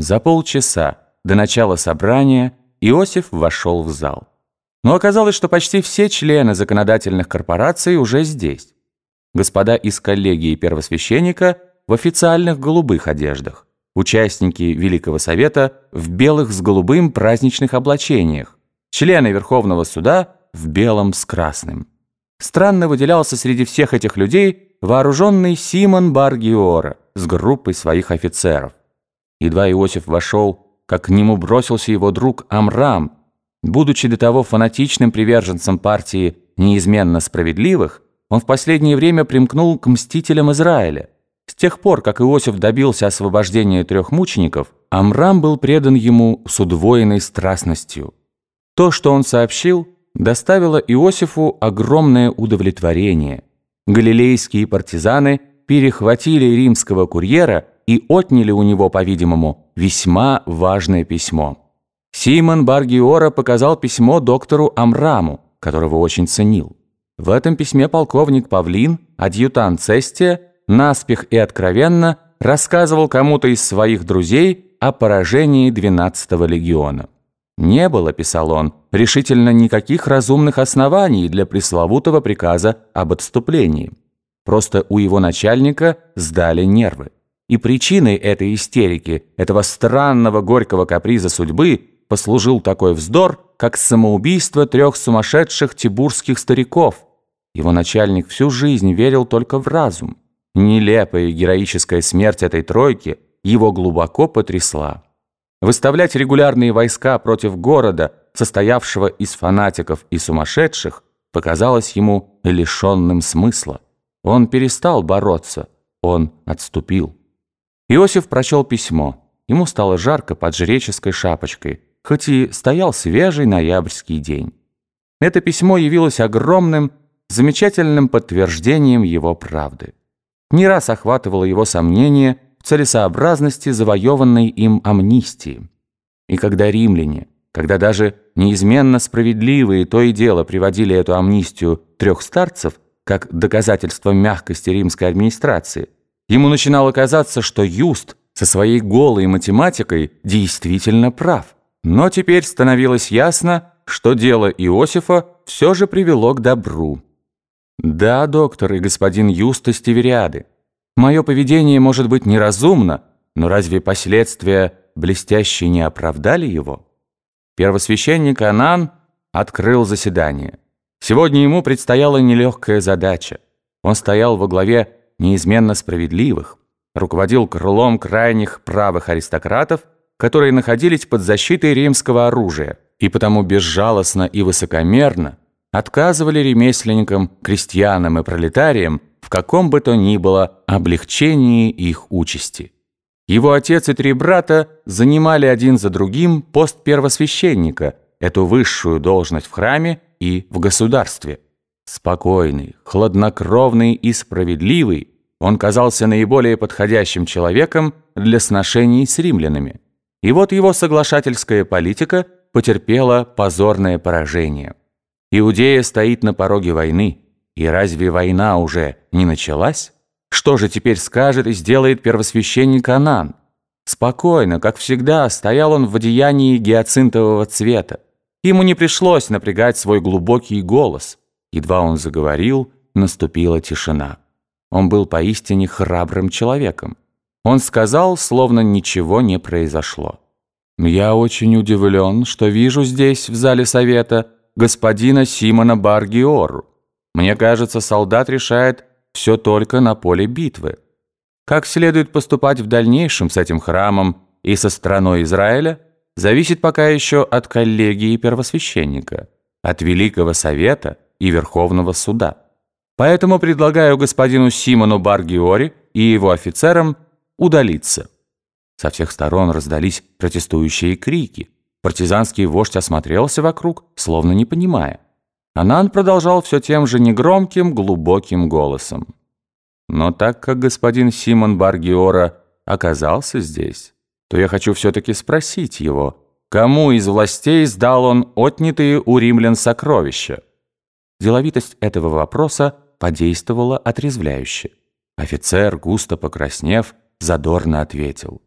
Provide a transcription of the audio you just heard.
За полчаса до начала собрания Иосиф вошел в зал. Но оказалось, что почти все члены законодательных корпораций уже здесь. Господа из коллегии первосвященника в официальных голубых одеждах, участники Великого Совета в белых с голубым праздничных облачениях, члены Верховного Суда в белом с красным. Странно выделялся среди всех этих людей вооруженный Симон Баргиора с группой своих офицеров. Едва Иосиф вошел, как к нему бросился его друг Амрам. Будучи до того фанатичным приверженцем партии неизменно справедливых, он в последнее время примкнул к мстителям Израиля. С тех пор, как Иосиф добился освобождения трех мучеников, Амрам был предан ему с удвоенной страстностью. То, что он сообщил, доставило Иосифу огромное удовлетворение. Галилейские партизаны перехватили римского курьера и отняли у него, по-видимому, весьма важное письмо. Симон Баргиора показал письмо доктору Амраму, которого очень ценил. В этом письме полковник Павлин, адъютант Цестия, наспех и откровенно рассказывал кому-то из своих друзей о поражении 12-го легиона. «Не было», — писал он, — «решительно никаких разумных оснований для пресловутого приказа об отступлении. Просто у его начальника сдали нервы. И причиной этой истерики, этого странного горького каприза судьбы, послужил такой вздор, как самоубийство трех сумасшедших тибурских стариков. Его начальник всю жизнь верил только в разум. Нелепая и героическая смерть этой тройки его глубоко потрясла. Выставлять регулярные войска против города, состоявшего из фанатиков и сумасшедших, показалось ему лишенным смысла. Он перестал бороться, он отступил. Иосиф прочел письмо. Ему стало жарко под жреческой шапочкой, хоть и стоял свежий ноябрьский день. Это письмо явилось огромным, замечательным подтверждением его правды. Не раз охватывало его сомнение в целесообразности завоеванной им амнистии. И когда римляне, когда даже неизменно справедливые то и дело приводили эту амнистию трех старцев, как доказательство мягкости римской администрации – Ему начинало казаться, что Юст со своей голой математикой действительно прав. Но теперь становилось ясно, что дело Иосифа все же привело к добру. «Да, доктор и господин Юста Стевериады, мое поведение может быть неразумно, но разве последствия блестяще не оправдали его?» Первосвященник Анан открыл заседание. Сегодня ему предстояла нелегкая задача. Он стоял во главе неизменно справедливых, руководил крылом крайних правых аристократов, которые находились под защитой римского оружия и потому безжалостно и высокомерно отказывали ремесленникам, крестьянам и пролетариям в каком бы то ни было облегчении их участи. Его отец и три брата занимали один за другим пост первосвященника, эту высшую должность в храме и в государстве. Спокойный, хладнокровный и справедливый, он казался наиболее подходящим человеком для сношений с римлянами. И вот его соглашательская политика потерпела позорное поражение. Иудея стоит на пороге войны, и разве война уже не началась? Что же теперь скажет и сделает первосвященник Анан? Спокойно, как всегда, стоял он в одеянии гиацинтового цвета. Ему не пришлось напрягать свой глубокий голос. Едва он заговорил, наступила тишина. Он был поистине храбрым человеком. Он сказал, словно ничего не произошло. «Я очень удивлен, что вижу здесь, в зале совета, господина Симона Баргиору. Мне кажется, солдат решает все только на поле битвы. Как следует поступать в дальнейшем с этим храмом и со страной Израиля, зависит пока еще от коллегии первосвященника, от Великого Совета – и Верховного суда. Поэтому предлагаю господину Симону Баргиори и его офицерам удалиться. Со всех сторон раздались протестующие крики. Партизанский вождь осмотрелся вокруг, словно не понимая. Анан продолжал все тем же негромким, глубоким голосом. Но так как господин Симон Баргиора оказался здесь, то я хочу все-таки спросить его, кому из властей сдал он отнятые у римлян сокровища? Деловитость этого вопроса подействовала отрезвляюще. Офицер, густо покраснев, задорно ответил.